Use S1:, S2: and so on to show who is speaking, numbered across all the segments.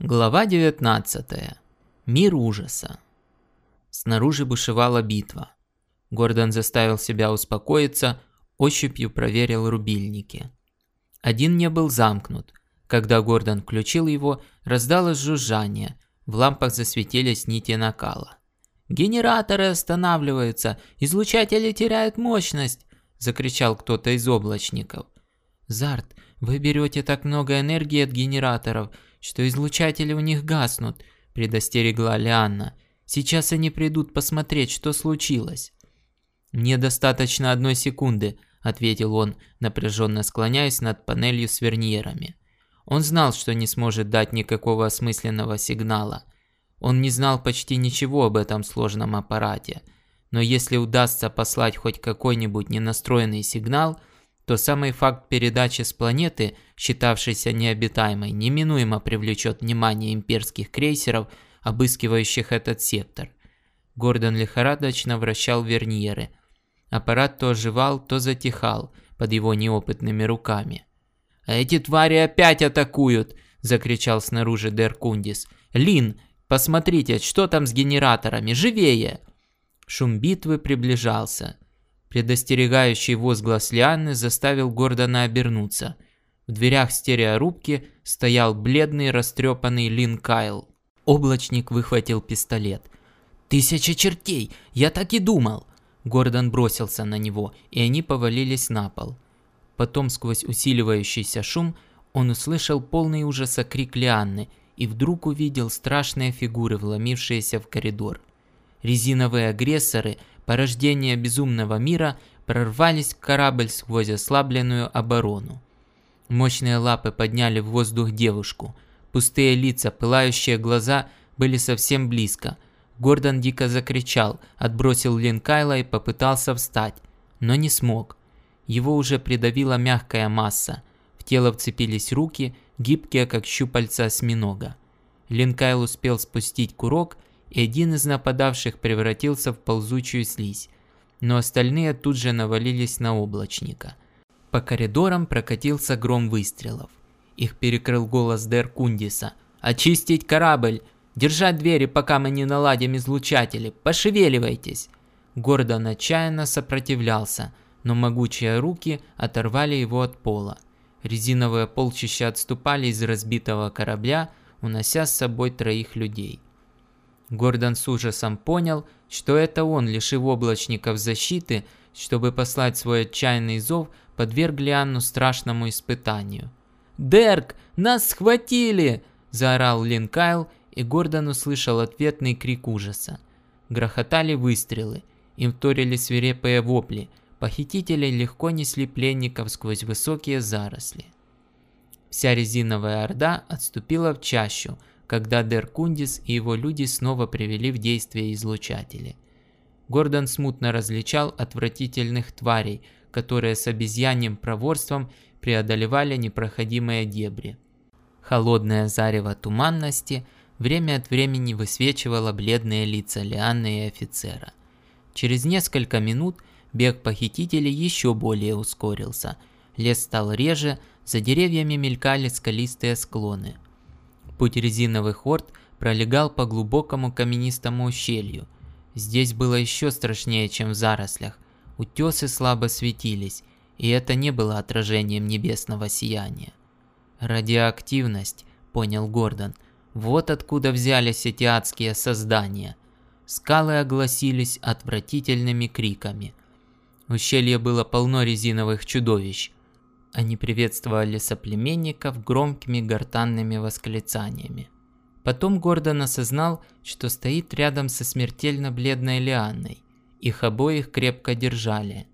S1: Глава 19. Мир ужаса. Снаружи бушевала битва. Гордон заставил себя успокоиться, ощупью проверил рубильники. Один не был замкнут. Когда Гордон включил его, раздалось жужжание, в лампах засветились нити накала. «Генераторы останавливаются! Излучатели теряют мощность!» – закричал кто-то из облачников. «Зарт, вы берете так много энергии от генераторов – что излучатели у них гаснут», – предостерегла Лианна. «Сейчас они придут посмотреть, что случилось». «Мне достаточно одной секунды», – ответил он, напряженно склоняясь над панелью с верниерами. Он знал, что не сможет дать никакого осмысленного сигнала. Он не знал почти ничего об этом сложном аппарате. Но если удастся послать хоть какой-нибудь ненастроенный сигнал – то самый факт передачи с планеты, считавшейся необитаемой, неминуемо привлечет внимание имперских крейсеров, обыскивающих этот сектор. Гордон лихорадочно вращал верниеры. Аппарат то оживал, то затихал под его неопытными руками. «А эти твари опять атакуют!» – закричал снаружи Деркундис. «Лин, посмотрите, что там с генераторами? Живее!» Шум битвы приближался. Предостерегающий возглас Лианны заставил Гордона обернуться. В дверях стереорубки стоял бледный растрепанный Лин Кайл. Облачник выхватил пистолет. «Тысяча чертей! Я так и думал!» Гордон бросился на него, и они повалились на пол. Потом сквозь усиливающийся шум он услышал полный ужаса крик Лианны и вдруг увидел страшные фигуры, вломившиеся в коридор. Резиновые агрессоры порождения безумного мира прорвались в корабль сквозь ослабленную оборону. Мощные лапы подняли в воздух девушку. Пустые лица, пылающие глаза были совсем близко. Гордон дико закричал, отбросил Линкайла и попытался встать, но не смог. Его уже придавила мягкая масса. В тело вцепились руки, гибкие, как щупальца осьминога. Линкайл успел спустить курок и один из нападавших превратился в ползучую слизь, но остальные тут же навалились на облачника. По коридорам прокатился гром выстрелов. Их перекрыл голос Дер Кундиса. «Очистить корабль! Держать двери, пока мы не наладим излучатели! Пошевеливайтесь!» Гордон отчаянно сопротивлялся, но могучие руки оторвали его от пола. Резиновые полчища отступали из разбитого корабля, унося с собой троих людей. Гордон с ужасом понял, что это он, лишив облачников защиты, чтобы послать свой отчаянный зов, подверг Лианну страшному испытанию. «Дерк, нас схватили!» – заорал Лин Кайл, и Гордон услышал ответный крик ужаса. Грохотали выстрелы, им вторили свирепые вопли, похитители легко несли пленников сквозь высокие заросли. Вся резиновая орда отступила в чащу, когда Деркундис и его люди снова привели в действие излучатели. Гордон смутно различал отвратительных тварей, которые с обезьяньим проворством преодолевали непроходимые дебри. Холодное зарево туманности время от времени высвечивало бледные лица Лианны и офицера. Через несколько минут бег похитителей еще более ускорился. Лес стал реже, за деревьями мелькали скалистые склоны – Путь резиновых орд пролегал по глубокому каменистому ущелью. Здесь было еще страшнее, чем в зарослях. Утесы слабо светились, и это не было отражением небесного сияния. «Радиоактивность», — понял Гордон. «Вот откуда взялись эти адские создания». Скалы огласились отвратительными криками. Ущелье было полно резиновых чудовищ. Они приветствовали соплеменников громкими гортанными восклицаниями. Потом Гордон осознал, что стоит рядом со смертельно бледной Лианной. Их обоих крепко держали.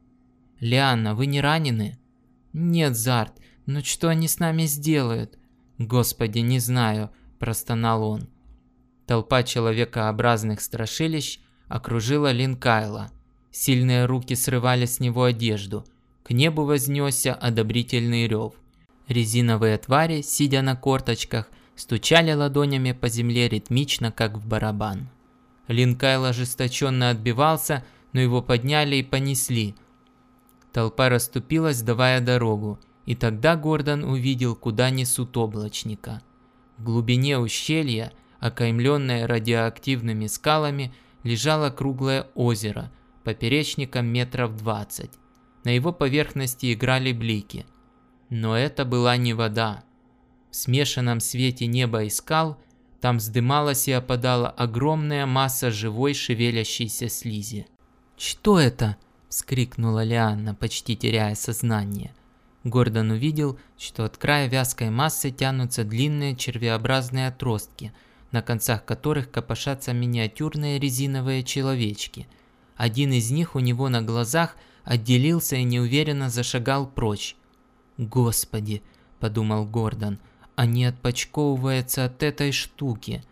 S1: «Лианна, вы не ранены?» «Нет, Зарт, но что они с нами сделают?» «Господи, не знаю», – простонал он. Толпа человекообразных страшилищ окружила Линкайла. Сильные руки срывали с него одежду – к небу вознесся одобрительный рев. Резиновые твари, сидя на корточках, стучали ладонями по земле ритмично, как в барабан. Линкайл ожесточенно отбивался, но его подняли и понесли. Толпа расступилась, давая дорогу, и тогда Гордон увидел, куда несут облачника. В глубине ущелья, окаймленное радиоактивными скалами, лежало круглое озеро, поперечником метров двадцать. На его поверхности играли блики. Но это была не вода. В смешанном свете неба и скал там вздымалась и опадала огромная масса живой шевелящейся слизи. «Что это?» – вскрикнула Лианна, почти теряя сознание. Гордон увидел, что от края вязкой массы тянутся длинные червеобразные отростки, на концах которых копошатся миниатюрные резиновые человечки. Один из них у него на глазах отделился и неуверенно зашагал прочь. «Господи!» – подумал Гордон – они отпочковываются от этой штуки.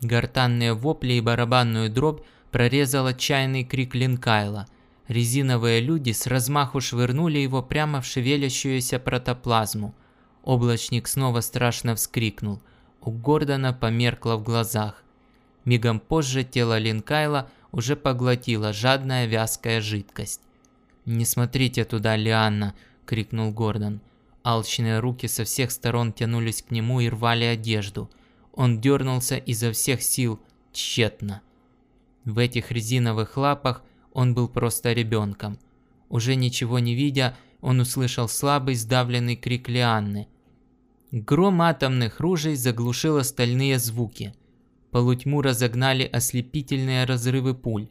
S1: Гортанные вопли и барабанную дробь прорезал отчаянный крик Линкайла. Резиновые люди с размаху швырнули его прямо в шевелящуюся протоплазму. Облачник снова страшно вскрикнул. У Гордона померкло в глазах. Мигом позже тело Линкайла уже поглотила жадная вязкая жидкость. «Не смотрите туда, Лианна!» – крикнул Гордон. Алчные руки со всех сторон тянулись к нему и рвали одежду. Он дернулся изо всех сил, тщетно. В этих резиновых лапах он был просто ребенком. Уже ничего не видя, он услышал слабый сдавленный крик Лианны. Гром атомных ружей заглушил остальные звуки. Полутьму разогнали ослепительные разрывы пуль.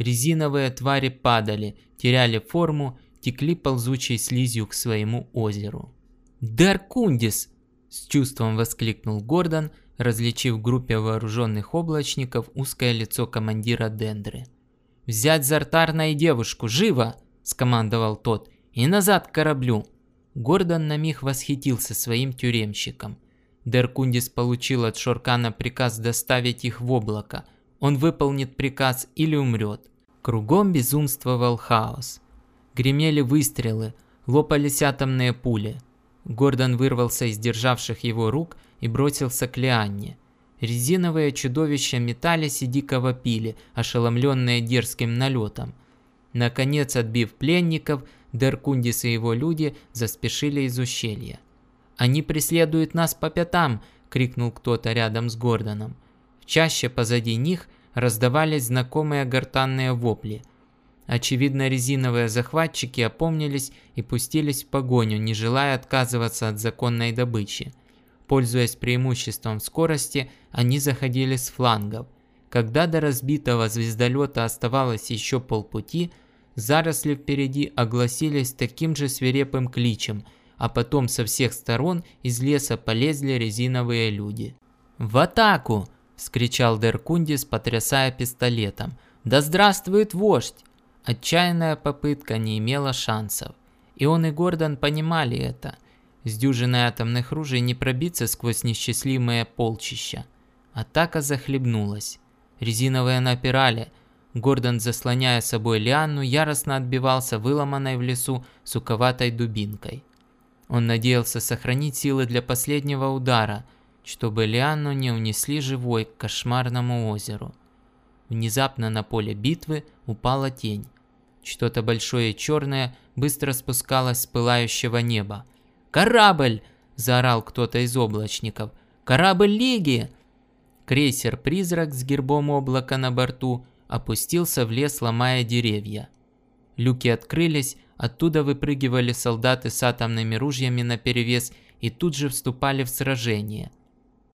S1: Резиновые твари падали, теряли форму текли ползучей слизью к своему озеру. «Даркундис!» – с чувством воскликнул Гордон, различив в группе вооруженных облачников узкое лицо командира Дендры. «Взять зартарна и девушку, живо!» – скомандовал тот. «И назад к кораблю!» Гордон на миг восхитился своим тюремщиком. Деркундис получил от Шоркана приказ доставить их в облако. Он выполнит приказ или умрет. Кругом безумствовал хаос. Гремели выстрелы, лопались атомные пули. Гордон вырвался из державших его рук и бросился к Лианне. Резиновые чудовища метались и дико вопили, ошеломленные дерзким налетом. Наконец, отбив пленников, Деркундис и его люди заспешили из ущелья. «Они преследуют нас по пятам!» – крикнул кто-то рядом с Гордоном. Чаще позади них раздавались знакомые гортанные вопли. Очевидно, резиновые захватчики опомнились и пустились в погоню, не желая отказываться от законной добычи. Пользуясь преимуществом скорости, они заходили с флангов. Когда до разбитого звездолета оставалось еще полпути, заросли впереди огласились таким же свирепым кличем, а потом со всех сторон из леса полезли резиновые люди. «В атаку!» – вскричал Деркундис, потрясая пистолетом. «Да здравствует вождь!» Отчаянная попытка не имела шансов. И он и Гордон понимали это. С дюжиной атомных ружей не пробиться сквозь несчастливые полчища. Атака захлебнулась. Резиновые напирали. Гордон, заслоняя собой Лианну, яростно отбивался выломанной в лесу суковатой дубинкой. Он надеялся сохранить силы для последнего удара, чтобы Лианну не унесли живой к кошмарному озеру. Внезапно на поле битвы упала тень. Что-то большое черное быстро спускалось с пылающего неба. «Корабль!» – заорал кто-то из облачников. «Корабль Лиги!» Крейсер-призрак с гербом облака на борту опустился в лес, ломая деревья. Люки открылись, оттуда выпрыгивали солдаты с атомными ружьями наперевес и тут же вступали в сражение.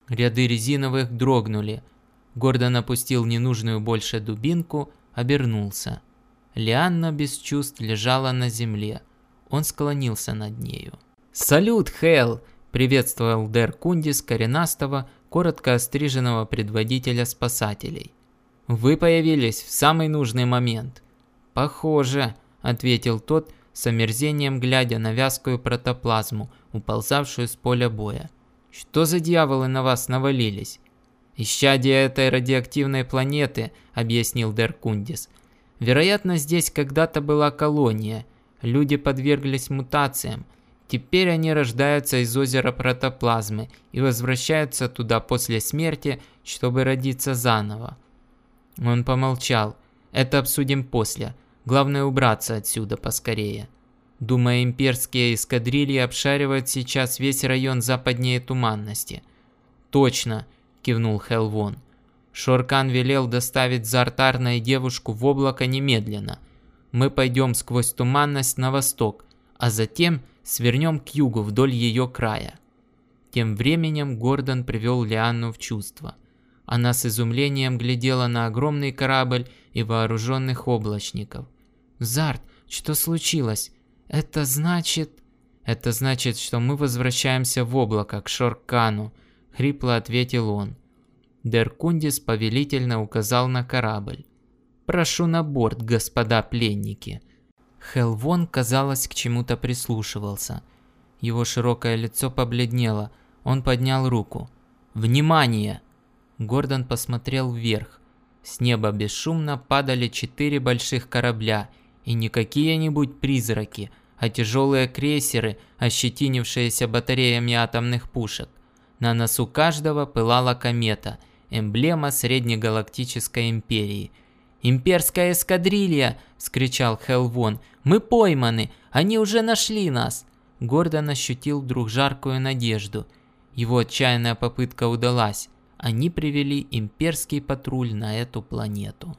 S1: Ряды резиновых дрогнули – Гордон опустил ненужную больше дубинку, обернулся. Лианна без чувств лежала на земле. Он склонился над нею. «Салют, Хэл!» – приветствовал Дер Кундис коренастого, коротко остриженного предводителя спасателей. «Вы появились в самый нужный момент». «Похоже», – ответил тот, с омерзением глядя на вязкую протоплазму, уползавшую с поля боя. «Что за дьяволы на вас навалились? «Исчадие этой радиоактивной планеты», — объяснил Деркундис. «Вероятно, здесь когда-то была колония. Люди подверглись мутациям. Теперь они рождаются из озера протоплазмы и возвращаются туда после смерти, чтобы родиться заново». Он помолчал. «Это обсудим после. Главное убраться отсюда поскорее». Думаю, имперские эскадрильи обшаривают сейчас весь район западнее туманности – точно!» – кивнул Хелвон. Шоркан велел доставить Зартарна и девушку в облако немедленно. Мы пойдем сквозь туманность на восток, а затем свернем к югу вдоль ее края. Тем временем Гордон привел Лианну в чувство. Она с изумлением глядела на огромный корабль и вооруженных облачников. «Зарт, что случилось? Это значит...» «Это значит, что мы возвращаемся в облако, к Шоркану», — хрипло ответил он. Деркундис повелительно указал на корабль. «Прошу на борт, господа пленники». Хелвон, казалось, к чему-то прислушивался. Его широкое лицо побледнело. Он поднял руку. «Внимание!» Гордон посмотрел вверх. С неба бесшумно падали четыре больших корабля, и не какие-нибудь призраки, а тяжелые крейсеры, ощетинившиеся батареями атомных пушек. На носу каждого пылала комета, эмблема среднегалактической империи. «Имперская эскадрилья!» – вскричал Хелвон. «Мы пойманы! Они уже нашли нас!» Гордон ощутил вдруг жаркую надежду. Его отчаянная попытка удалась. Они привели имперский патруль на эту планету.